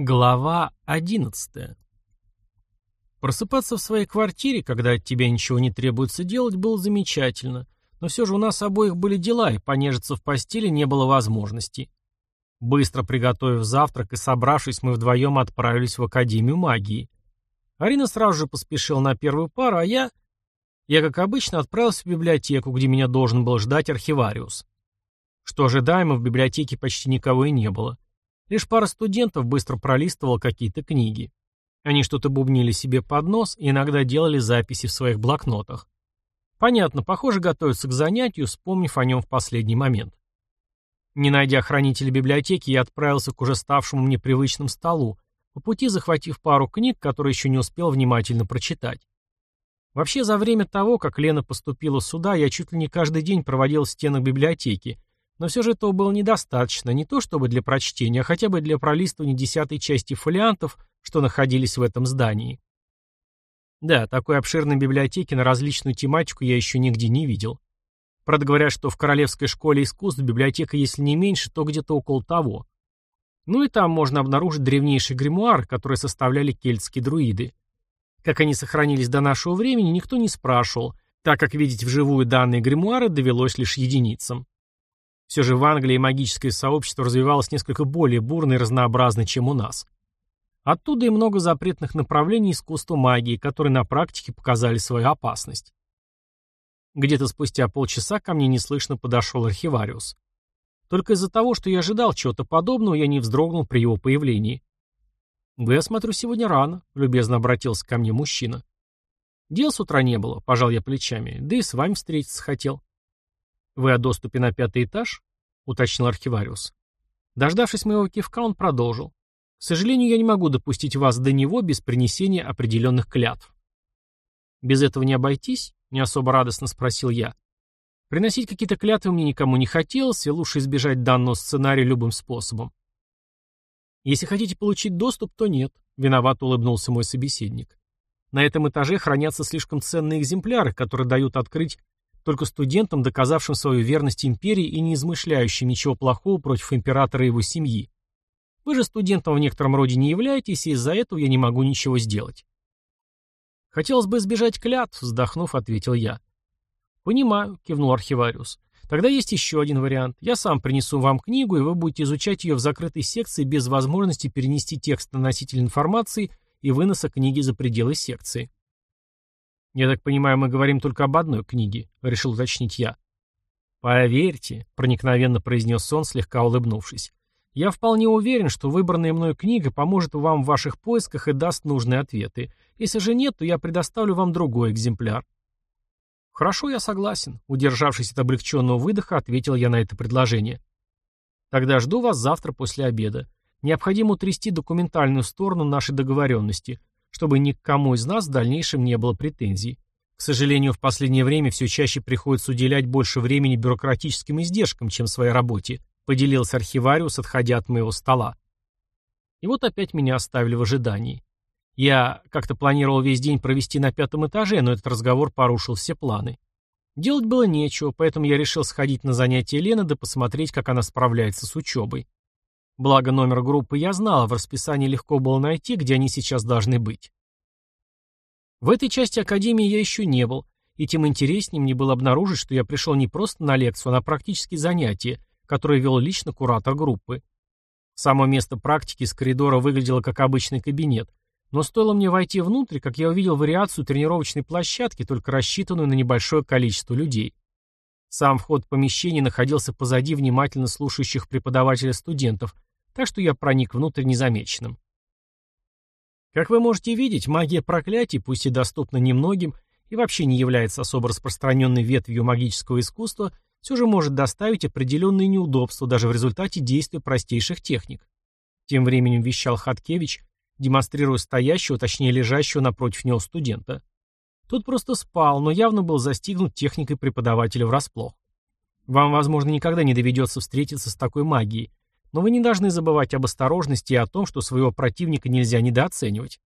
Глава 11. Просыпаться в своей квартире, когда от тебя ничего не требуется делать, было замечательно, но все же у нас обоих были дела, и понежиться в постели не было возможности. Быстро приготовив завтрак и собравшись, мы вдвоем отправились в Академию магии. Арина сразу же поспешила на первую пару, а я... Я, как обычно, отправился в библиотеку, где меня должен был ждать архивариус. Что ожидаемо, в библиотеке почти никого и не было. Лишь пара студентов быстро пролистывала какие-то книги. Они что-то бубнили себе под нос и иногда делали записи в своих блокнотах. Понятно, похоже, готовятся к занятию, вспомнив о нем в последний момент. Не найдя хранителя библиотеки, я отправился к уже ставшему мне привычному столу, по пути захватив пару книг, которые еще не успел внимательно прочитать. Вообще, за время того, как Лена поступила сюда, я чуть ли не каждый день проводил в стенах библиотеки, но все же этого было недостаточно, не то чтобы для прочтения, а хотя бы для пролистывания десятой части фолиантов, что находились в этом здании. Да, такой обширной библиотеки на различную тематику я еще нигде не видел. Правда, говорят, что в Королевской школе искусств библиотека, если не меньше, то где-то около того. Ну и там можно обнаружить древнейший гримуар, который составляли кельтские друиды. Как они сохранились до нашего времени, никто не спрашивал, так как видеть вживую данные гримуары довелось лишь единицам. Все же в Англии магическое сообщество развивалось несколько более бурно и разнообразно, чем у нас. Оттуда и много запретных направлений искусства магии, которые на практике показали свою опасность. Где-то спустя полчаса ко мне неслышно подошел архивариус. Только из-за того, что я ожидал чего-то подобного, я не вздрогнул при его появлении. «Вы, я смотрю, сегодня рано», — любезно обратился ко мне мужчина. «Дел с утра не было», — пожал я плечами, — «да и с вами встретиться хотел». «Вы о доступе на пятый этаж?» — уточнил архивариус. Дождавшись моего кивка, он продолжил. «К сожалению, я не могу допустить вас до него без принесения определенных клятв». «Без этого не обойтись?» — не особо радостно спросил я. Приносить какие-то клятвы мне никому не хотелось, и лучше избежать данного сценария любым способом. «Если хотите получить доступ, то нет», — виновато улыбнулся мой собеседник. «На этом этаже хранятся слишком ценные экземпляры, которые дают открыть только студентам, доказавшим свою верность империи и не измышляющим ничего плохого против императора и его семьи. Вы же студентом в некотором роде не являетесь, и из-за этого я не могу ничего сделать. Хотелось бы избежать клятв, вздохнув, ответил я. Понимаю, кивнул архивариус. Тогда есть еще один вариант. Я сам принесу вам книгу, и вы будете изучать ее в закрытой секции без возможности перенести текст на носитель информации и выноса книги за пределы секции. «Я так понимаю, мы говорим только об одной книге», — решил уточнить я. «Поверьте», — проникновенно произнес он, слегка улыбнувшись, «я вполне уверен, что выбранная мною книга поможет вам в ваших поисках и даст нужные ответы. Если же нет, то я предоставлю вам другой экземпляр». «Хорошо, я согласен», — удержавшись от облегченного выдоха, ответил я на это предложение. «Тогда жду вас завтра после обеда. Необходимо утрясти документальную сторону нашей договоренности чтобы ни к кому из нас в дальнейшем не было претензий. К сожалению, в последнее время все чаще приходится уделять больше времени бюрократическим издержкам, чем своей работе, поделился архивариус, отходя от моего стола. И вот опять меня оставили в ожидании. Я как-то планировал весь день провести на пятом этаже, но этот разговор порушил все планы. Делать было нечего, поэтому я решил сходить на занятия Лены да посмотреть, как она справляется с учебой. Благо номер группы я знал, а в расписании легко было найти, где они сейчас должны быть. В этой части академии я еще не был, и тем интереснее мне было обнаружить, что я пришел не просто на лекцию, а на практические занятия, которые вел лично куратор группы. Само место практики из коридора выглядело как обычный кабинет, но стоило мне войти внутрь, как я увидел вариацию тренировочной площадки, только рассчитанную на небольшое количество людей. Сам вход в помещение находился позади внимательно слушающих преподавателя студентов, так что я проник внутрь незамеченным. Как вы можете видеть, магия проклятий, пусть и доступна немногим и вообще не является особо распространенной ветвью магического искусства, все же может доставить определенные неудобства даже в результате действия простейших техник. Тем временем вещал Хаткевич, демонстрируя стоящего, точнее лежащего напротив него студента. Тот просто спал, но явно был застигнут техникой преподавателя врасплох. Вам, возможно, никогда не доведется встретиться с такой магией, но вы не должны забывать об осторожности и о том, что своего противника нельзя недооценивать.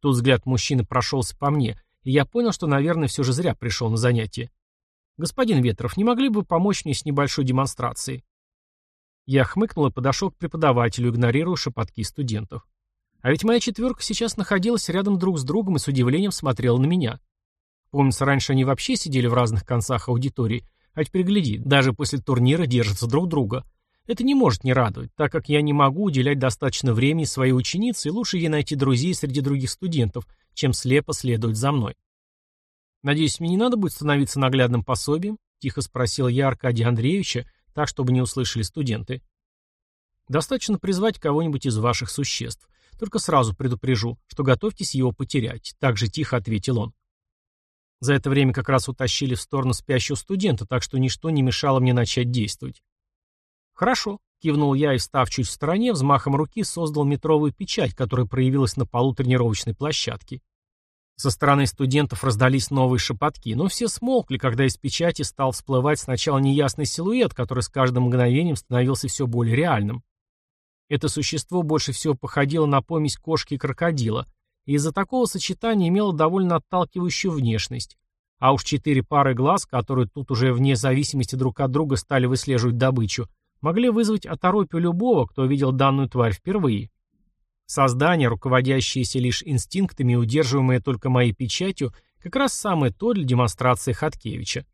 Тут взгляд мужчины прошелся по мне, и я понял, что, наверное, все же зря пришел на занятие. «Господин Ветров, не могли бы помочь мне с небольшой демонстрацией?» Я хмыкнул и подошел к преподавателю, игнорируя шепотки студентов. А ведь моя четверка сейчас находилась рядом друг с другом и с удивлением смотрела на меня. Помнится, раньше они вообще сидели в разных концах аудитории, а теперь гляди, даже после турнира держатся друг друга. Это не может не радовать, так как я не могу уделять достаточно времени своей ученице, и лучше ей найти друзей среди других студентов, чем слепо следовать за мной. «Надеюсь, мне не надо будет становиться наглядным пособием?» — тихо спросил я Аркадия Андреевича, так, чтобы не услышали студенты. «Достаточно призвать кого-нибудь из ваших существ. Только сразу предупрежу, что готовьтесь его потерять», — так же тихо ответил он. За это время как раз утащили в сторону спящего студента, так что ничто не мешало мне начать действовать. «Хорошо», — кивнул я и, встав чуть в стороне, взмахом руки создал метровую печать, которая проявилась на полу тренировочной площадки. Со стороны студентов раздались новые шепотки, но все смолкли, когда из печати стал всплывать сначала неясный силуэт, который с каждым мгновением становился все более реальным. Это существо больше всего походило на помесь кошки и крокодила, и из-за такого сочетания имело довольно отталкивающую внешность. А уж четыре пары глаз, которые тут уже вне зависимости друг от друга стали выслеживать добычу, могли вызвать оторопью любого, кто видел данную тварь впервые. Создание, руководящееся лишь инстинктами и удерживаемое только моей печатью, как раз самое то для демонстрации Хаткевича.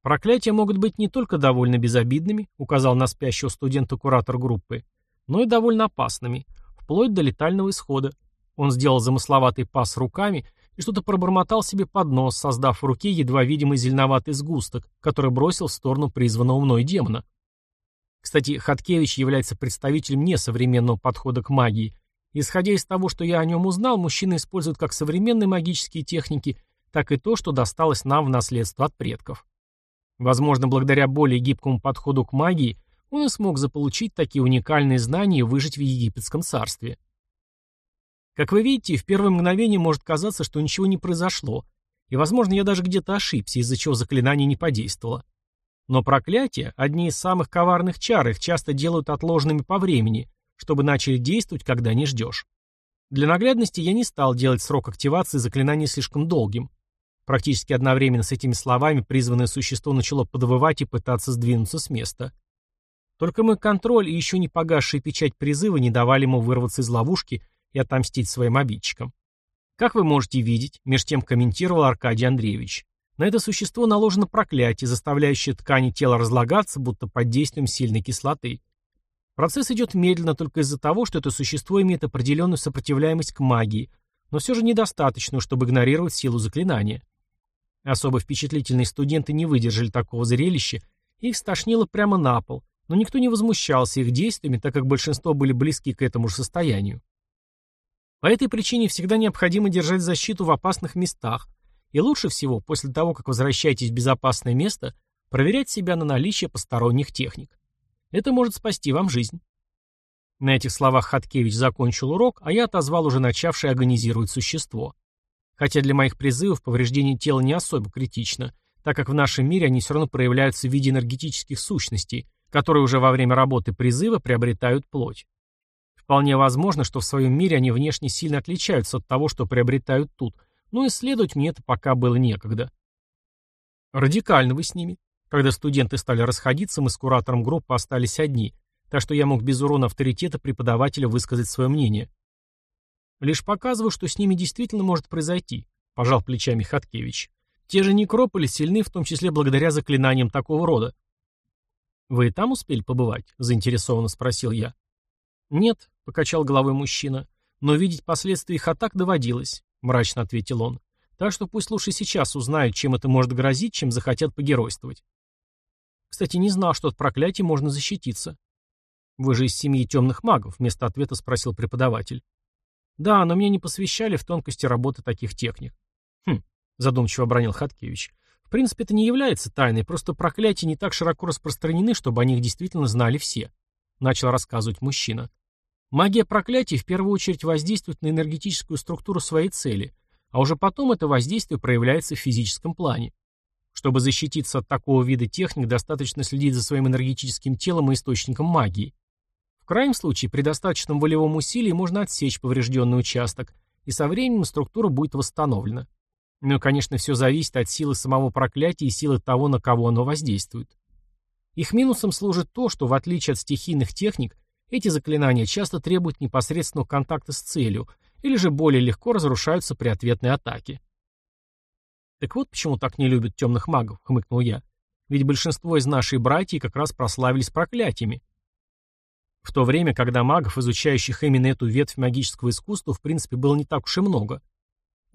Проклятия могут быть не только довольно безобидными, указал на спящего студента куратор группы, но и довольно опасными, вплоть до летального исхода. Он сделал замысловатый пас руками и что-то пробормотал себе под нос, создав в руке едва видимый зеленоватый сгусток, который бросил в сторону призванного мной демона. Кстати, Хаткевич является представителем несовременного подхода к магии. Исходя из того, что я о нем узнал, мужчина использует как современные магические техники, так и то, что досталось нам в наследство от предков. Возможно, благодаря более гибкому подходу к магии, он и смог заполучить такие уникальные знания и выжить в египетском царстве. Как вы видите, в первое мгновение может казаться, что ничего не произошло, и, возможно, я даже где-то ошибся, из-за чего заклинание не подействовало. Но проклятия – одни из самых коварных чар, их часто делают отложенными по времени, чтобы начали действовать, когда не ждешь. Для наглядности я не стал делать срок активации заклинания слишком долгим. Практически одновременно с этими словами призванное существо начало подвывать и пытаться сдвинуться с места. Только мой контроль и еще не погасшая печать призыва не давали ему вырваться из ловушки и отомстить своим обидчикам. Как вы можете видеть, меж тем комментировал Аркадий Андреевич, на это существо наложено проклятие, заставляющее ткани тела разлагаться, будто под действием сильной кислоты. Процесс идет медленно только из-за того, что это существо имеет определенную сопротивляемость к магии, но все же недостаточную, чтобы игнорировать силу заклинания. Особо впечатлительные студенты не выдержали такого зрелища, их стошнило прямо на пол, но никто не возмущался их действиями, так как большинство были близки к этому же состоянию. По этой причине всегда необходимо держать защиту в опасных местах, и лучше всего, после того, как возвращаетесь в безопасное место, проверять себя на наличие посторонних техник. Это может спасти вам жизнь. На этих словах Хаткевич закончил урок, а я отозвал уже начавшее агонизировать существо. Хотя для моих призывов повреждение тела не особо критично, так как в нашем мире они все равно проявляются в виде энергетических сущностей, которые уже во время работы призыва приобретают плоть. Вполне возможно, что в своем мире они внешне сильно отличаются от того, что приобретают тут – но исследовать мне это пока было некогда. Радикально вы с ними. Когда студенты стали расходиться, мы с куратором группы остались одни, так что я мог без урона авторитета преподавателя высказать свое мнение. Лишь показываю, что с ними действительно может произойти, пожал плечами Хаткевич. Те же некрополи сильны, в том числе благодаря заклинаниям такого рода. «Вы и там успели побывать?» – заинтересованно спросил я. «Нет», – покачал головой мужчина, – «но видеть последствия их атак доводилось. — мрачно ответил он. «Так что пусть лучше сейчас узнают, чем это может грозить, чем захотят погеройствовать». «Кстати, не знал, что от проклятия можно защититься». «Вы же из семьи темных магов?» — вместо ответа спросил преподаватель. «Да, но меня не посвящали в тонкости работы таких техник». «Хм», — задумчиво обронил Хаткевич. «В принципе, это не является тайной, просто проклятия не так широко распространены, чтобы о них действительно знали все», — начал рассказывать мужчина. Магия проклятий в первую очередь воздействует на энергетическую структуру своей цели, а уже потом это воздействие проявляется в физическом плане. Чтобы защититься от такого вида техник, достаточно следить за своим энергетическим телом и источником магии. В крайнем случае, при достаточном волевом усилии можно отсечь поврежденный участок, и со временем структура будет восстановлена. Но, конечно, все зависит от силы самого проклятия и силы того, на кого оно воздействует. Их минусом служит то, что в отличие от стихийных техник, эти заклинания часто требуют непосредственного контакта с целью, или же более легко разрушаются при ответной атаке. «Так вот почему так не любят темных магов», — хмыкнул я. «Ведь большинство из нашей братьев как раз прославились проклятиями». В то время, когда магов, изучающих именно эту ветвь магического искусства, в принципе, было не так уж и много.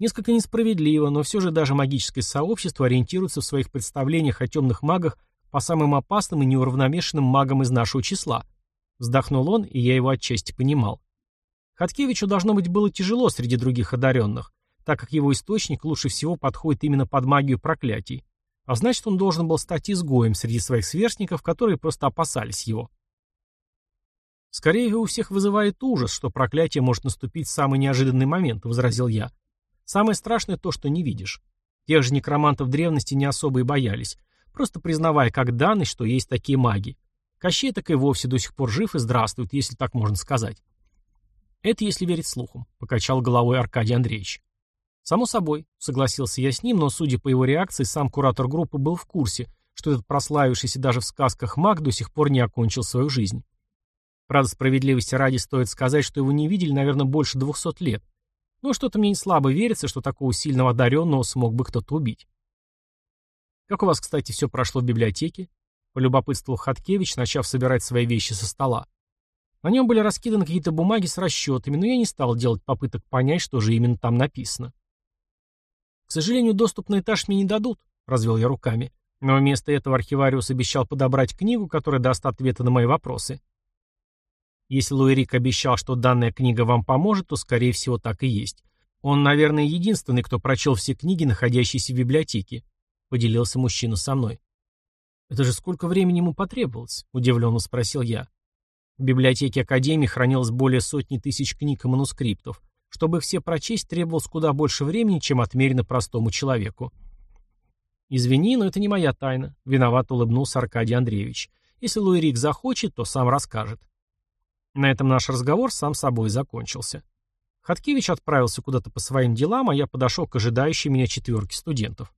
Несколько несправедливо, но все же даже магическое сообщество ориентируется в своих представлениях о темных магах по самым опасным и неуравномешанным магам из нашего числа. Вздохнул он, и я его отчасти понимал. Хаткевичу должно быть было тяжело среди других одаренных, так как его источник лучше всего подходит именно под магию проклятий. А значит, он должен был стать изгоем среди своих сверстников, которые просто опасались его. «Скорее у всех вызывает ужас, что проклятие может наступить в самый неожиданный момент», — возразил я. «Самое страшное то, что не видишь. Тех же некромантов древности не особо и боялись, просто признавая как данность, что есть такие маги. Кощей так и вовсе до сих пор жив и здравствует, если так можно сказать». «Это если верить слухам», — покачал головой Аркадий Андреевич. «Само собой», — согласился я с ним, но, судя по его реакции, сам куратор группы был в курсе, что этот прославившийся даже в сказках маг до сих пор не окончил свою жизнь. Правда, справедливости ради стоит сказать, что его не видели, наверное, больше двухсот лет. Но что-то мне не слабо верится, что такого сильного одаренного смог бы кто-то убить. Как у вас, кстати, все прошло в библиотеке? Полюбопытствовал Хаткевич, начав собирать свои вещи со стола. На нем были раскиданы какие-то бумаги с расчетами, но я не стал делать попыток понять, что же именно там написано. К сожалению, доступ на этаж мне не дадут, развел я руками. Но вместо этого архивариус обещал подобрать книгу, которая даст ответы на мои вопросы. Если Луэрик обещал, что данная книга вам поможет, то, скорее всего, так и есть. Он, наверное, единственный, кто прочел все книги, находящиеся в библиотеке. Поделился мужчина со мной. «Это же сколько времени ему потребовалось?» – удивленно спросил я. В библиотеке Академии хранилось более сотни тысяч книг и манускриптов. Чтобы их все прочесть, требовалось куда больше времени, чем отмерено простому человеку. «Извини, но это не моя тайна», — виноват улыбнулся Аркадий Андреевич. «Если Луэрик захочет, то сам расскажет». На этом наш разговор сам собой закончился. Хаткевич отправился куда-то по своим делам, а я подошел к ожидающей меня четверке студентов.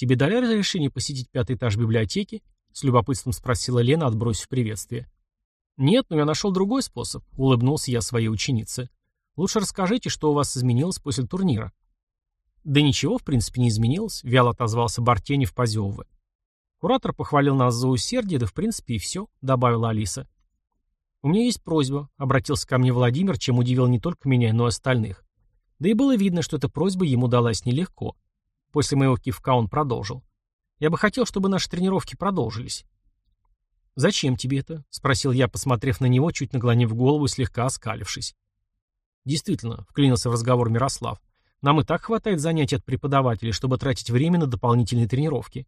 «Тебе дали разрешение посетить пятый этаж библиотеки?» — с любопытством спросила Лена, отбросив приветствие. «Нет, но я нашел другой способ», — улыбнулся я своей ученице. «Лучше расскажите, что у вас изменилось после турнира». «Да ничего, в принципе, не изменилось», — вяло отозвался Бартенев, позевывая. «Куратор похвалил нас за усердие, да в принципе и все», — добавила Алиса. «У меня есть просьба», — обратился ко мне Владимир, чем удивил не только меня, но и остальных. Да и было видно, что эта просьба ему далась нелегко. После моего кивка он продолжил. «Я бы хотел, чтобы наши тренировки продолжились». «Зачем тебе это?» — спросил я, посмотрев на него, чуть наклонив голову и слегка оскалившись. «Действительно», — вклинился в разговор Мирослав, — «нам и так хватает занятий от преподавателей, чтобы тратить время на дополнительные тренировки».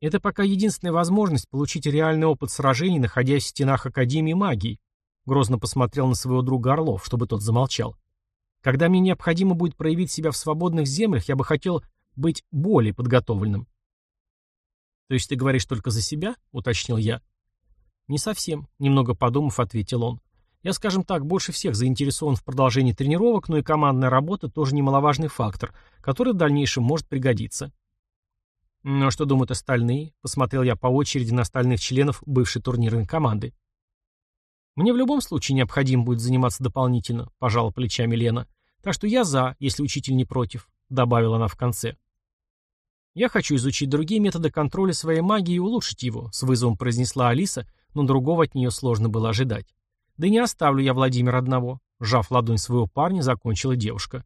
Это пока единственная возможность получить реальный опыт сражений, находясь в стенах Академии магии. Грозно посмотрел на своего друга Орлов, чтобы тот замолчал. Когда мне необходимо будет проявить себя в свободных землях, я бы хотел быть более подготовленным. То есть ты говоришь только за себя? Уточнил я. Не совсем, немного подумав, ответил он. Я, скажем так, больше всех заинтересован в продолжении тренировок, но и командная работа тоже немаловажный фактор, который в дальнейшем может пригодиться. «Ну а что думают остальные?» — посмотрел я по очереди на остальных членов бывшей турнирной команды. «Мне в любом случае необходимо будет заниматься дополнительно», — пожала плечами Лена. «Так что я за, если учитель не против», — добавила она в конце. «Я хочу изучить другие методы контроля своей магии и улучшить его», — с вызовом произнесла Алиса, но другого от нее сложно было ожидать. «Да не оставлю я Владимира одного», — сжав ладонь своего парня, закончила девушка.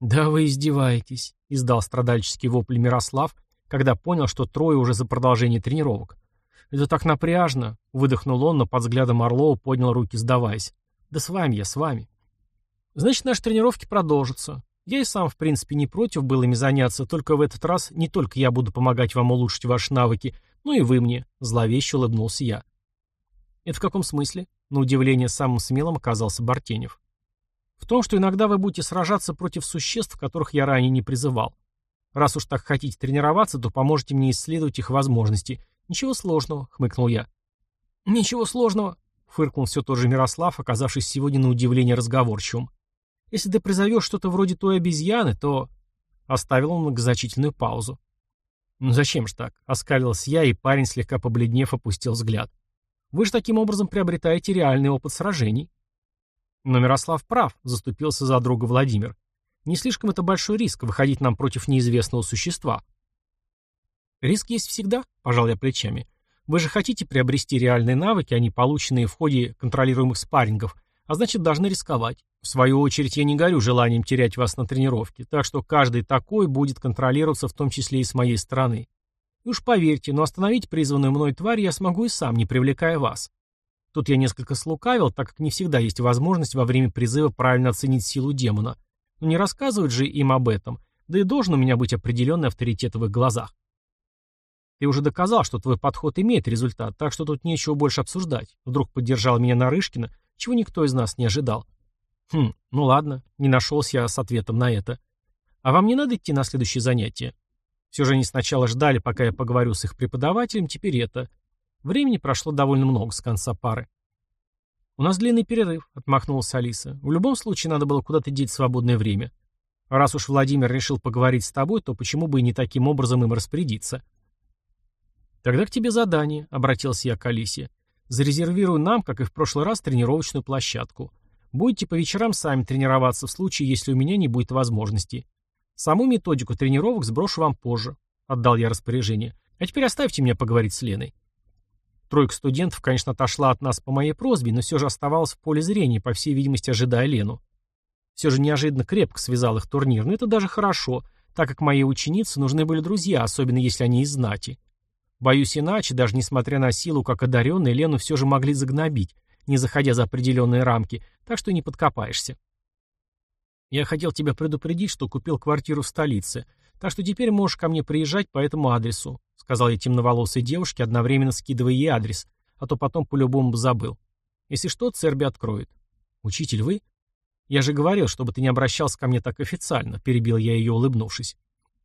«Да вы издеваетесь», — издал страдальческий вопль Мирослав, когда понял, что трое уже за продолжение тренировок. «Это так напряжно!» — выдохнул он, но под взглядом Орлова поднял руки, сдаваясь. «Да с вами я, с вами». «Значит, наши тренировки продолжатся. Я и сам, в принципе, не против был ими заняться, только в этот раз не только я буду помогать вам улучшить ваши навыки, но и вы мне», — зловеще улыбнулся я. «Это в каком смысле?» — на удивление самым смелым оказался Бартенев. «В том, что иногда вы будете сражаться против существ, которых я ранее не призывал. Раз уж так хотите тренироваться, то поможете мне исследовать их возможности. Ничего сложного, хмыкнул я. Ничего сложного, фыркнул все тот же Мирослав, оказавшись сегодня на удивление разговорчивым. Если ты призовешь что-то вроде той обезьяны, то... Оставил он многозначительную паузу. «Ну зачем ж так?» — оскалился я, и парень, слегка побледнев, опустил взгляд. «Вы же таким образом приобретаете реальный опыт сражений». Но Мирослав прав, заступился за друга Владимир. Не слишком это большой риск выходить нам против неизвестного существа. Риск есть всегда, пожал я плечами. Вы же хотите приобрести реальные навыки, а не полученные в ходе контролируемых спаррингов, а значит должны рисковать. В свою очередь я не горю желанием терять вас на тренировке, так что каждый такой будет контролироваться в том числе и с моей стороны. И уж поверьте, но остановить призванную мной тварь я смогу и сам, не привлекая вас. Тут я несколько слукавил, так как не всегда есть возможность во время призыва правильно оценить силу демона. Но не рассказывают же им об этом, да и должен у меня быть определенный авторитет в их глазах. Ты уже доказал, что твой подход имеет результат, так что тут нечего больше обсуждать. Вдруг поддержал меня Нарышкина, чего никто из нас не ожидал. Хм, ну ладно, не нашелся я с ответом на это. А вам не надо идти на следующее занятие? Все же они сначала ждали, пока я поговорю с их преподавателем, теперь это. Времени прошло довольно много с конца пары. «У нас длинный перерыв», — отмахнулась Алиса. «В любом случае надо было куда-то деть свободное время. Раз уж Владимир решил поговорить с тобой, то почему бы и не таким образом им распорядиться?» «Тогда к тебе задание», — обратился я к Алисе. «Зарезервируй нам, как и в прошлый раз, тренировочную площадку. Будете по вечерам сами тренироваться в случае, если у меня не будет возможности. Саму методику тренировок сброшу вам позже», — отдал я распоряжение. «А теперь оставьте меня поговорить с Леной». Тройка студентов, конечно, отошла от нас по моей просьбе, но все же оставалась в поле зрения, по всей видимости, ожидая Лену. Все же неожиданно крепко связал их турнир, но это даже хорошо, так как моей ученице нужны были друзья, особенно если они из знати. Боюсь иначе, даже несмотря на силу, как одаренные, Лену все же могли загнобить, не заходя за определенные рамки, так что не подкопаешься. Я хотел тебя предупредить, что купил квартиру в столице, так что теперь можешь ко мне приезжать по этому адресу, сказал я темноволосой девушке, одновременно скидывая ей адрес, а то потом по-любому бы забыл. Если что, Церби откроет. Учитель, вы? Я же говорил, чтобы ты не обращался ко мне так официально, перебил я ее, улыбнувшись.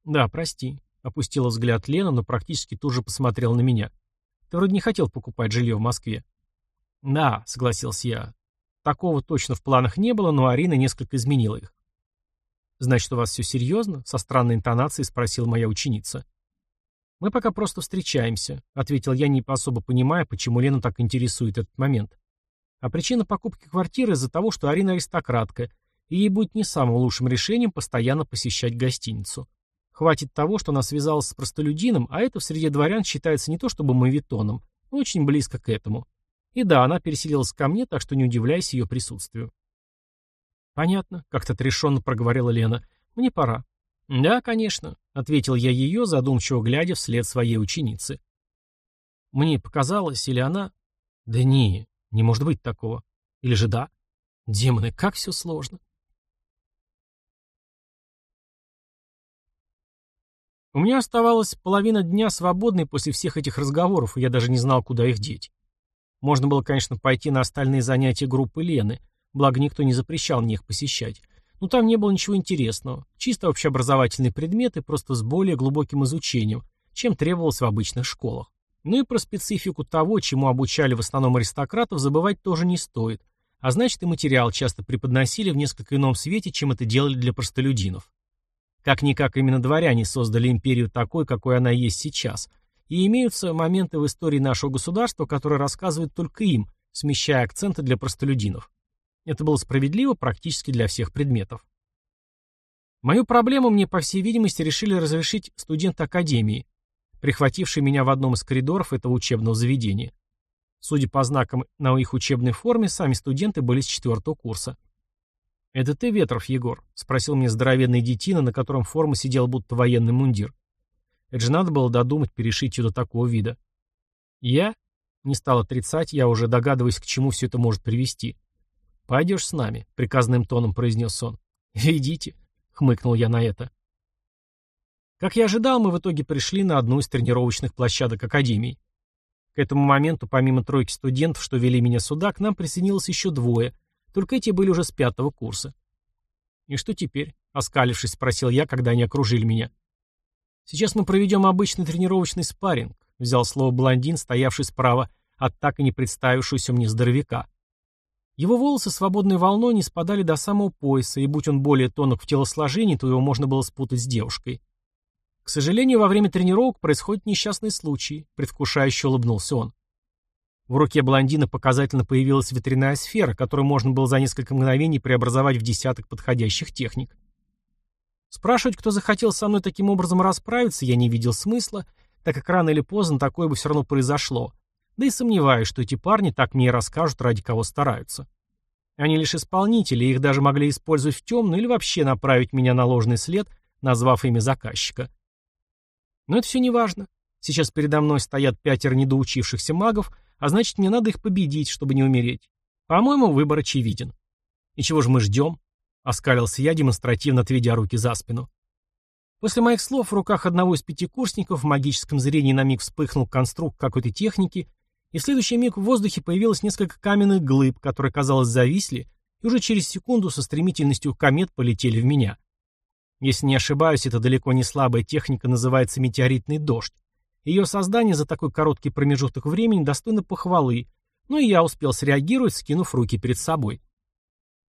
Да, прости. Опустила взгляд Лена, но практически тут же посмотрел на меня. Ты вроде не хотел покупать жилье в Москве. Да, согласился я. Такого точно в планах не было, но Арина несколько изменила их. «Значит, у вас все серьезно?» — со странной интонацией спросила моя ученица. «Мы пока просто встречаемся», — ответил я, не особо понимая, почему Лену так интересует этот момент. А причина покупки квартиры из-за того, что Арина аристократка, и ей будет не самым лучшим решением постоянно посещать гостиницу. Хватит того, что она связалась с простолюдином, а это в среде дворян считается не то чтобы мавитоном, но очень близко к этому. И да, она переселилась ко мне, так что не удивляйся ее присутствию. «Понятно», — как-то отрешенно проговорила Лена. «Мне пора». «Да, конечно», — ответил я ее, задумчиво глядя вслед своей ученицы. Мне показалось, или она... Да не, не может быть такого. Или же да? Демоны, как все сложно. У меня оставалась половина дня свободной после всех этих разговоров, и я даже не знал, куда их деть. Можно было, конечно, пойти на остальные занятия группы Лены, благо никто не запрещал мне их посещать. Но там не было ничего интересного, чисто общеобразовательные предметы, просто с более глубоким изучением, чем требовалось в обычных школах. Ну и про специфику того, чему обучали в основном аристократов, забывать тоже не стоит, а значит и материал часто преподносили в несколько ином свете, чем это делали для простолюдинов. Как-никак именно дворяне создали империю такой, какой она есть сейчас, и имеются моменты в истории нашего государства, которые рассказывают только им, смещая акценты для простолюдинов. Это было справедливо практически для всех предметов. Мою проблему мне, по всей видимости, решили разрешить студенты академии, прихватившие меня в одном из коридоров этого учебного заведения. Судя по знакам на их учебной форме, сами студенты были с четвертого курса. «Это ты, Ветров, Егор?» — спросил мне здоровенный детина, на котором форма сидел будто военный мундир. Это же надо было додумать перешить ее до такого вида. «Я?» — не стал отрицать, я уже догадываюсь, к чему все это может привести. «Пойдешь с нами», — приказным тоном произнес он. «Идите», — хмыкнул я на это. Как я ожидал, мы в итоге пришли на одну из тренировочных площадок Академии. К этому моменту, помимо тройки студентов, что вели меня сюда, к нам присоединилось еще двое, только эти были уже с пятого курса. «И что теперь?» — оскалившись, спросил я, когда они окружили меня. «Сейчас мы проведем обычный тренировочный спарринг», — взял слово блондин, стоявший справа от так и не представившегося мне здоровяка. Его волосы свободной волной не спадали до самого пояса, и будь он более тонок в телосложении, то его можно было спутать с девушкой. К сожалению, во время тренировок происходит несчастный случай, предвкушающе улыбнулся он. В руке блондина показательно появилась ветряная сфера, которую можно было за несколько мгновений преобразовать в десяток подходящих техник. Спрашивать, кто захотел со мной таким образом расправиться, я не видел смысла, так как рано или поздно такое бы все равно произошло. Да и сомневаюсь, что эти парни так мне и расскажут, ради кого стараются. Они лишь исполнители, их даже могли использовать в темную или вообще направить меня на ложный след, назвав имя заказчика. Но это все не важно. Сейчас передо мной стоят пятеро недоучившихся магов, а значит, мне надо их победить, чтобы не умереть. По-моему, выбор очевиден. И чего же мы ждем? Оскалился я, демонстративно отведя руки за спину. После моих слов в руках одного из пятикурсников в магическом зрении на миг вспыхнул конструкт какой-то техники, и в следующий миг в воздухе появилось несколько каменных глыб, которые, казалось, зависли, и уже через секунду со стремительностью комет полетели в меня. Если не ошибаюсь, это далеко не слабая техника называется метеоритный дождь. Ее создание за такой короткий промежуток времени достойно похвалы, но и я успел среагировать, скинув руки перед собой.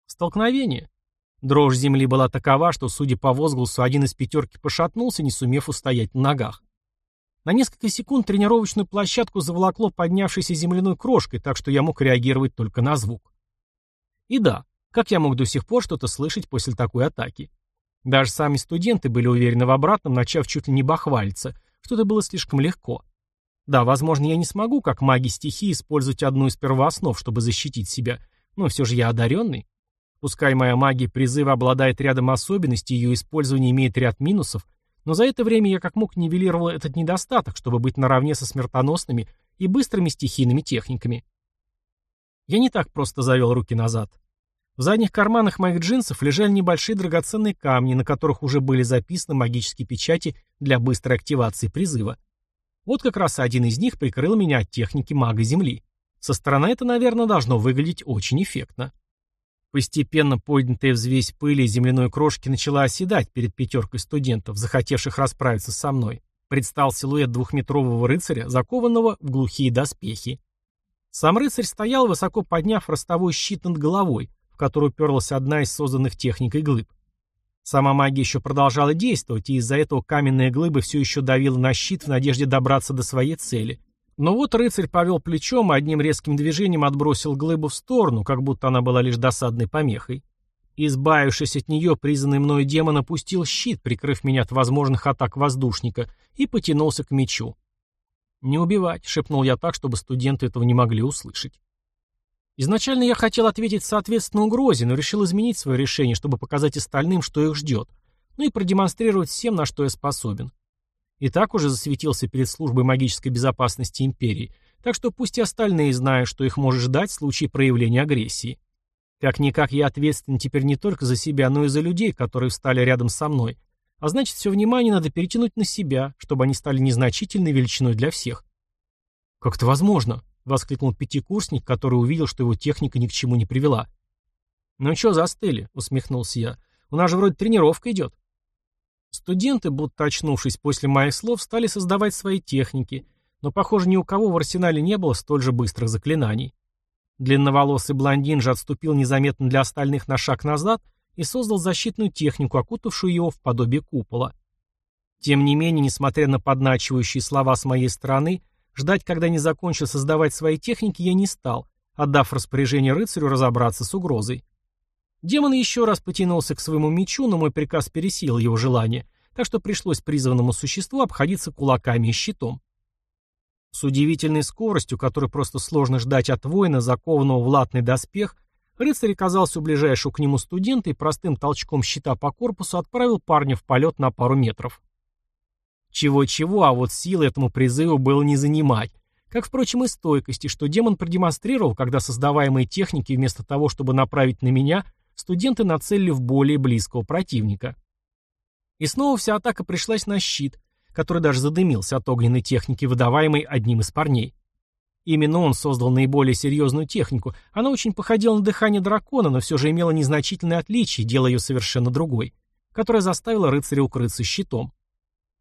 Столкновение. Дрожь земли была такова, что, судя по возгласу, один из пятерки пошатнулся, не сумев устоять на ногах. На несколько секунд тренировочную площадку заволокло поднявшейся земляной крошкой, так что я мог реагировать только на звук. И да, как я мог до сих пор что-то слышать после такой атаки? Даже сами студенты были уверены в обратном, начав чуть ли не бахвалиться, что это было слишком легко. Да, возможно, я не смогу, как маги стихии, использовать одну из первооснов, чтобы защитить себя, но все же я одаренный. Пускай моя магия призыва обладает рядом особенностей, ее использование имеет ряд минусов, но за это время я как мог нивелировал этот недостаток, чтобы быть наравне со смертоносными и быстрыми стихийными техниками. Я не так просто завел руки назад. В задних карманах моих джинсов лежали небольшие драгоценные камни, на которых уже были записаны магические печати для быстрой активации призыва. Вот как раз один из них прикрыл меня от техники мага Земли. Со стороны это, наверное, должно выглядеть очень эффектно. Постепенно поднятая взвесь пыли и земляной крошки начала оседать перед пятеркой студентов, захотевших расправиться со мной. Предстал силуэт двухметрового рыцаря, закованного в глухие доспехи. Сам рыцарь стоял, высоко подняв ростовой щит над головой, в который уперлась одна из созданных техникой глыб. Сама магия еще продолжала действовать, и из-за этого каменная глыба все еще давила на щит в надежде добраться до своей цели — но вот рыцарь повел плечом и одним резким движением отбросил глыбу в сторону, как будто она была лишь досадной помехой. Избавившись от нее, призванный мною демон опустил щит, прикрыв меня от возможных атак воздушника, и потянулся к мечу. «Не убивать», — шепнул я так, чтобы студенты этого не могли услышать. Изначально я хотел ответить соответственно угрозе, но решил изменить свое решение, чтобы показать остальным, что их ждет, ну и продемонстрировать всем, на что я способен. И так уже засветился перед службой магической безопасности империи, так что пусть и остальные знают, что их может ждать в случае проявления агрессии. Как-никак я ответственен теперь не только за себя, но и за людей, которые встали рядом со мной. А значит, все внимание надо перетянуть на себя, чтобы они стали незначительной величиной для всех. «Как это возможно?» — воскликнул пятикурсник, который увидел, что его техника ни к чему не привела. «Ну что застыли?» — усмехнулся я. «У нас же вроде тренировка идет». Студенты, будто очнувшись после моих слов, стали создавать свои техники, но, похоже, ни у кого в арсенале не было столь же быстрых заклинаний. Длинноволосый блондин же отступил незаметно для остальных на шаг назад и создал защитную технику, окутавшую его в подобие купола. Тем не менее, несмотря на подначивающие слова с моей стороны, ждать, когда не закончил создавать свои техники, я не стал, отдав распоряжение рыцарю разобраться с угрозой. Демон еще раз потянулся к своему мечу, но мой приказ пересилил его желание, так что пришлось призванному существу обходиться кулаками и щитом. С удивительной скоростью, которую просто сложно ждать от воина, закованного в латный доспех, рыцарь оказался у ближайшего к нему студента и простым толчком щита по корпусу отправил парня в полет на пару метров. Чего-чего, а вот силы этому призыву было не занимать, как, впрочем, и стойкости, что демон продемонстрировал, когда создаваемые техники вместо того, чтобы направить на меня, студенты нацелили в более близкого противника. И снова вся атака пришлась на щит, который даже задымился от огненной техники, выдаваемой одним из парней. Именно он создал наиболее серьезную технику. Она очень походила на дыхание дракона, но все же имела незначительные отличия, делая ее совершенно другой, которая заставила рыцаря укрыться щитом.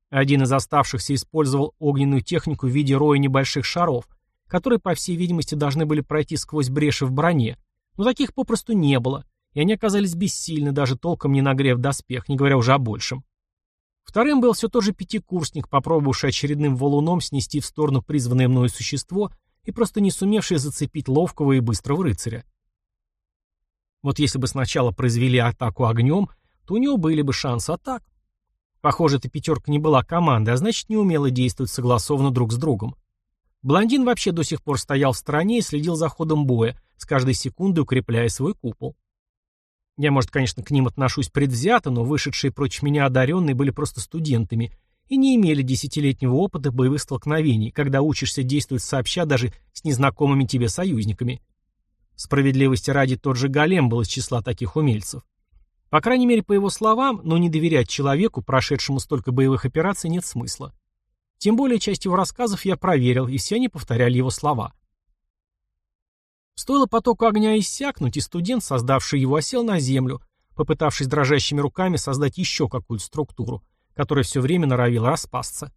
Один из оставшихся использовал огненную технику в виде роя небольших шаров, которые, по всей видимости, должны были пройти сквозь бреши в броне, но таких попросту не было, и они оказались бессильны, даже толком не нагрев доспех, не говоря уже о большем. Вторым был все тот же пятикурсник, попробовавший очередным валуном снести в сторону призванное мною существо и просто не сумевший зацепить ловкого и быстрого рыцаря. Вот если бы сначала произвели атаку огнем, то у него были бы шансы атак. Похоже, эта пятерка не была командой, а значит не умела действовать согласованно друг с другом. Блондин вообще до сих пор стоял в стороне и следил за ходом боя, с каждой секундой укрепляя свой купол. Я, может, конечно, к ним отношусь предвзято, но вышедшие против меня одаренные были просто студентами и не имели десятилетнего опыта боевых столкновений, когда учишься действовать сообща даже с незнакомыми тебе союзниками. Справедливости ради тот же Голем был из числа таких умельцев. По крайней мере, по его словам, но не доверять человеку, прошедшему столько боевых операций, нет смысла. Тем более часть его рассказов я проверил, и все они повторяли его слова. Стоило потоку огня иссякнуть, и студент, создавший его, осел на землю, попытавшись дрожащими руками создать еще какую-то структуру, которая все время норовила распасться.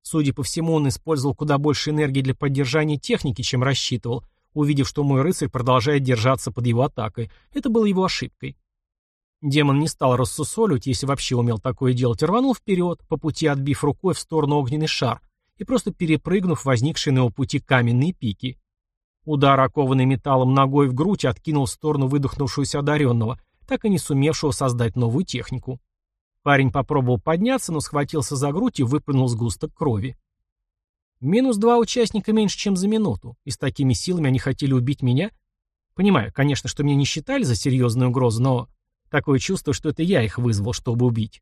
Судя по всему, он использовал куда больше энергии для поддержания техники, чем рассчитывал, увидев, что мой рыцарь продолжает держаться под его атакой. Это было его ошибкой. Демон не стал рассусоливать, если вообще умел такое делать, рванул вперед, по пути отбив рукой в сторону огненный шар и просто перепрыгнув возникшие на его пути каменные пики. Удар, окованный металлом ногой в грудь, откинул в сторону выдохнувшегося одаренного, так и не сумевшего создать новую технику. Парень попробовал подняться, но схватился за грудь и выплюнул сгусток крови. Минус два участника меньше, чем за минуту, и с такими силами они хотели убить меня? Понимаю, конечно, что меня не считали за серьезную угрозу, но такое чувство, что это я их вызвал, чтобы убить.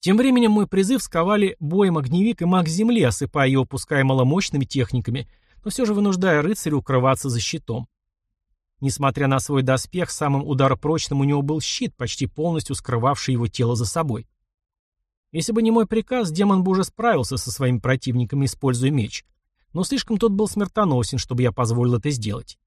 Тем временем мой призыв сковали боем огневик и маг земли, осыпая его пускай маломощными техниками, но все же вынуждая рыцаря укрываться за щитом. Несмотря на свой доспех, самым ударопрочным у него был щит, почти полностью скрывавший его тело за собой. Если бы не мой приказ, демон бы уже справился со своими противниками, используя меч. Но слишком тот был смертоносен, чтобы я позволил это сделать.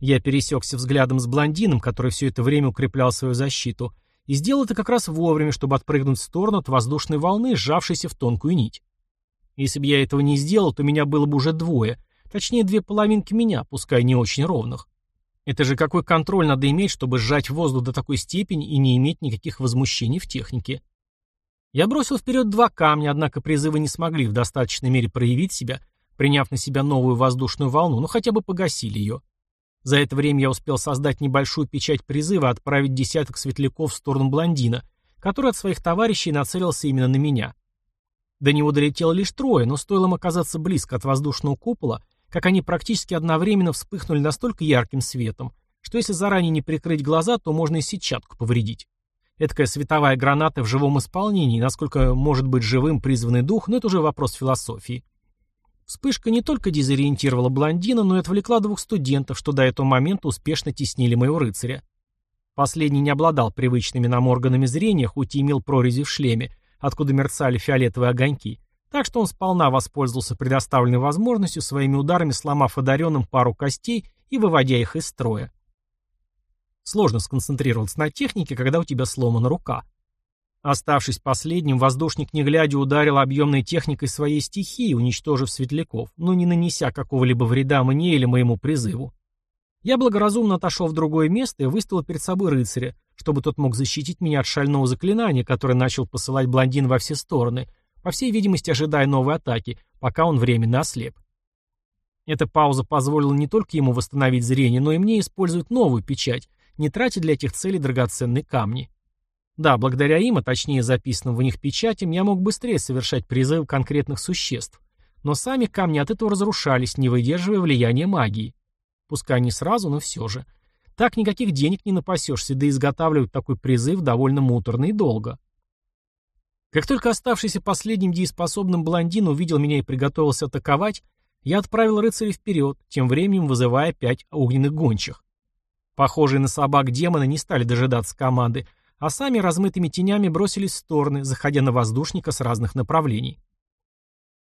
Я пересекся взглядом с блондином, который все это время укреплял свою защиту, и сделал это как раз вовремя, чтобы отпрыгнуть в сторону от воздушной волны, сжавшейся в тонкую нить. Если бы я этого не сделал, то меня было бы уже двое, Точнее, две половинки меня, пускай не очень ровных. Это же какой контроль надо иметь, чтобы сжать воздух до такой степени и не иметь никаких возмущений в технике. Я бросил вперед два камня, однако призывы не смогли в достаточной мере проявить себя, приняв на себя новую воздушную волну, но хотя бы погасили ее. За это время я успел создать небольшую печать призыва отправить десяток светляков в сторону блондина, который от своих товарищей нацелился именно на меня. До него долетело лишь трое, но стоило им оказаться близко от воздушного купола, как они практически одновременно вспыхнули настолько ярким светом, что если заранее не прикрыть глаза, то можно и сетчатку повредить. Эдакая световая граната в живом исполнении, насколько может быть живым призванный дух, но это уже вопрос философии. Вспышка не только дезориентировала блондина, но и отвлекла двух студентов, что до этого момента успешно теснили моего рыцаря. Последний не обладал привычными нам органами зрения, хоть и имел прорези в шлеме, откуда мерцали фиолетовые огоньки, так что он сполна воспользовался предоставленной возможностью, своими ударами сломав одаренным пару костей и выводя их из строя. Сложно сконцентрироваться на технике, когда у тебя сломана рука. Оставшись последним, воздушник не глядя ударил объемной техникой своей стихии, уничтожив светляков, но не нанеся какого-либо вреда мне или моему призыву. Я благоразумно отошел в другое место и выставил перед собой рыцаря, чтобы тот мог защитить меня от шального заклинания, которое начал посылать блондин во все стороны, по всей видимости, ожидая новой атаки, пока он временно ослеп. Эта пауза позволила не только ему восстановить зрение, но и мне использовать новую печать, не тратя для этих целей драгоценные камни. Да, благодаря им, а точнее записанным в них печатям, я мог быстрее совершать призывы конкретных существ. Но сами камни от этого разрушались, не выдерживая влияния магии. Пускай не сразу, но все же. Так никаких денег не напасешься, да изготавливать такой призыв довольно муторно и долго. Как только оставшийся последним дееспособным блондин увидел меня и приготовился атаковать, я отправил рыцаря вперед, тем временем вызывая пять огненных гончих. Похожие на собак демоны не стали дожидаться команды, а сами размытыми тенями бросились в стороны, заходя на воздушника с разных направлений.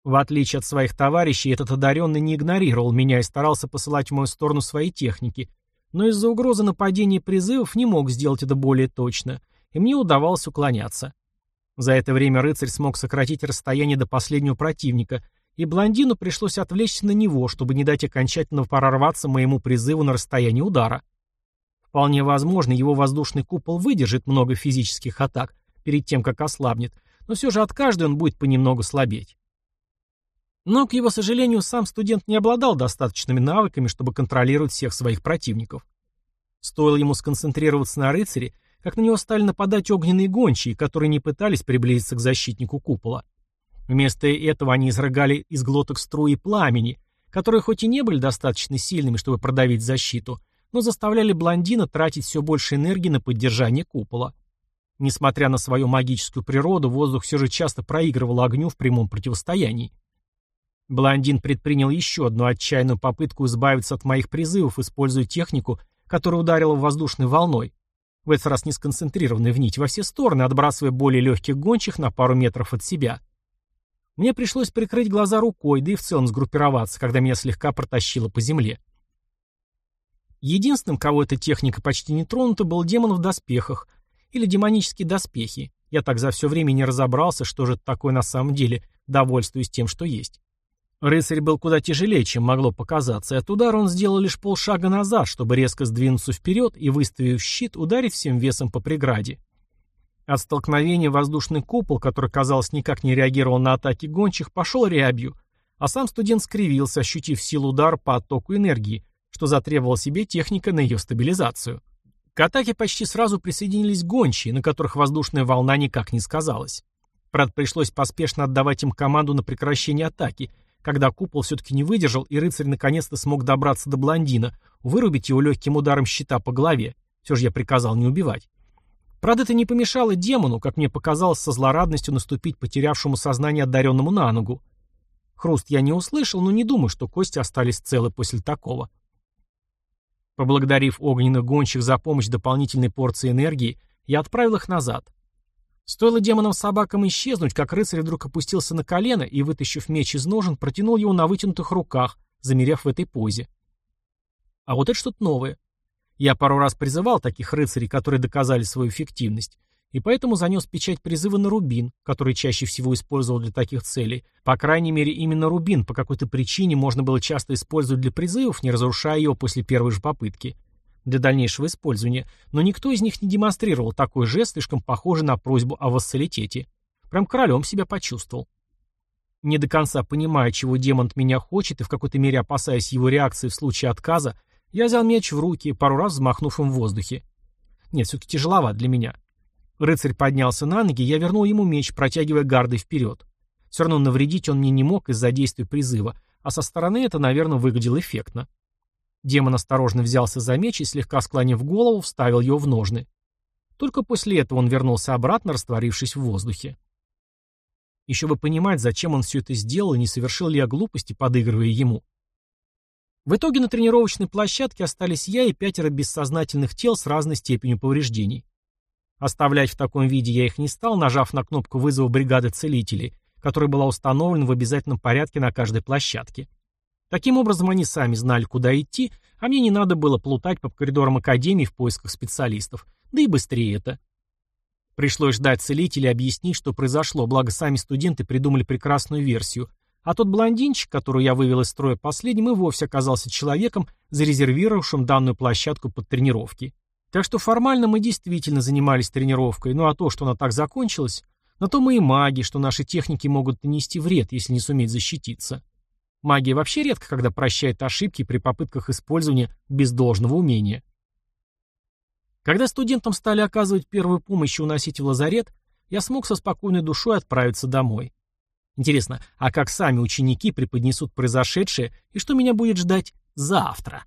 В отличие от своих товарищей, этот одаренный не игнорировал меня и старался посылать в мою сторону свои техники, но из-за угрозы нападения призывов не мог сделать это более точно, и мне удавалось уклоняться. За это время рыцарь смог сократить расстояние до последнего противника, и блондину пришлось отвлечься на него, чтобы не дать окончательно прорваться моему призыву на расстояние удара. Вполне возможно, его воздушный купол выдержит много физических атак перед тем, как ослабнет, но все же от каждой он будет понемногу слабеть. Но, к его сожалению, сам студент не обладал достаточными навыками, чтобы контролировать всех своих противников. Стоило ему сконцентрироваться на рыцаре, как на него стали нападать огненные гончие, которые не пытались приблизиться к защитнику купола. Вместо этого они изрыгали из глоток струи пламени, которые хоть и не были достаточно сильными, чтобы продавить защиту, но заставляли блондина тратить все больше энергии на поддержание купола. Несмотря на свою магическую природу, воздух все же часто проигрывал огню в прямом противостоянии. Блондин предпринял еще одну отчаянную попытку избавиться от моих призывов, используя технику, которая ударила воздушной волной, в этот раз не сконцентрированной в нить во все стороны, отбрасывая более легких гончих на пару метров от себя. Мне пришлось прикрыть глаза рукой, да и в целом сгруппироваться, когда меня слегка протащило по земле. Единственным, кого эта техника почти не тронута, был демон в доспехах, или демонические доспехи. Я так за все время не разобрался, что же это такое на самом деле, довольствуюсь тем, что есть. Рыцарь был куда тяжелее, чем могло показаться, и от удара он сделал лишь полшага назад, чтобы резко сдвинуться вперед и, выставив щит, ударить всем весом по преграде. От столкновения воздушный купол, который, казалось, никак не реагировал на атаки гончих, пошел рябью, а сам студент скривился, ощутив силу удара по оттоку энергии, что затребовал себе техника на ее стабилизацию. К атаке почти сразу присоединились гончие, на которых воздушная волна никак не сказалась. Правда, пришлось поспешно отдавать им команду на прекращение атаки – когда купол все-таки не выдержал, и рыцарь наконец-то смог добраться до блондина, вырубить его легким ударом щита по голове. Все же я приказал не убивать. Правда, это не помешало демону, как мне показалось, со злорадностью наступить потерявшему сознание одаренному на ногу. Хруст я не услышал, но не думаю, что кости остались целы после такого. Поблагодарив огненных гонщик за помощь дополнительной порции энергии, я отправил их назад. Стоило демонам-собакам исчезнуть, как рыцарь вдруг опустился на колено и, вытащив меч из ножен, протянул его на вытянутых руках, замерев в этой позе. А вот это что-то новое. Я пару раз призывал таких рыцарей, которые доказали свою эффективность, и поэтому занес печать призыва на рубин, который чаще всего использовал для таких целей. По крайней мере, именно рубин по какой-то причине можно было часто использовать для призывов, не разрушая его после первой же попытки для дальнейшего использования, но никто из них не демонстрировал такой жест, слишком похожий на просьбу о вассалитете. Прям королем себя почувствовал. Не до конца понимая, чего демон от меня хочет, и в какой-то мере опасаясь его реакции в случае отказа, я взял меч в руки, пару раз взмахнув им в воздухе. Нет, все-таки тяжеловато для меня. Рыцарь поднялся на ноги, я вернул ему меч, протягивая гарды вперед. Все равно навредить он мне не мог из-за действия призыва, а со стороны это, наверное, выглядело эффектно. Демон осторожно взялся за меч и, слегка склонив голову, вставил его в ножны. Только после этого он вернулся обратно, растворившись в воздухе. Еще бы понимать, зачем он все это сделал и не совершил ли я глупости, подыгрывая ему. В итоге на тренировочной площадке остались я и пятеро бессознательных тел с разной степенью повреждений. Оставлять в таком виде я их не стал, нажав на кнопку вызова бригады целителей, которая была установлена в обязательном порядке на каждой площадке. Таким образом, они сами знали, куда идти, а мне не надо было плутать по коридорам Академии в поисках специалистов. Да и быстрее это. Пришлось ждать целителя и объяснить, что произошло, благо сами студенты придумали прекрасную версию. А тот блондинчик, которую я вывел из строя последним, и вовсе оказался человеком, зарезервировавшим данную площадку под тренировки. Так что формально мы действительно занимались тренировкой, ну а то, что она так закончилась, на то мы и маги, что наши техники могут нанести вред, если не суметь защититься. Магия вообще редко когда прощает ошибки при попытках использования без должного умения. Когда студентам стали оказывать первую помощь и уносить в лазарет, я смог со спокойной душой отправиться домой. Интересно, а как сами ученики преподнесут произошедшее и что меня будет ждать завтра?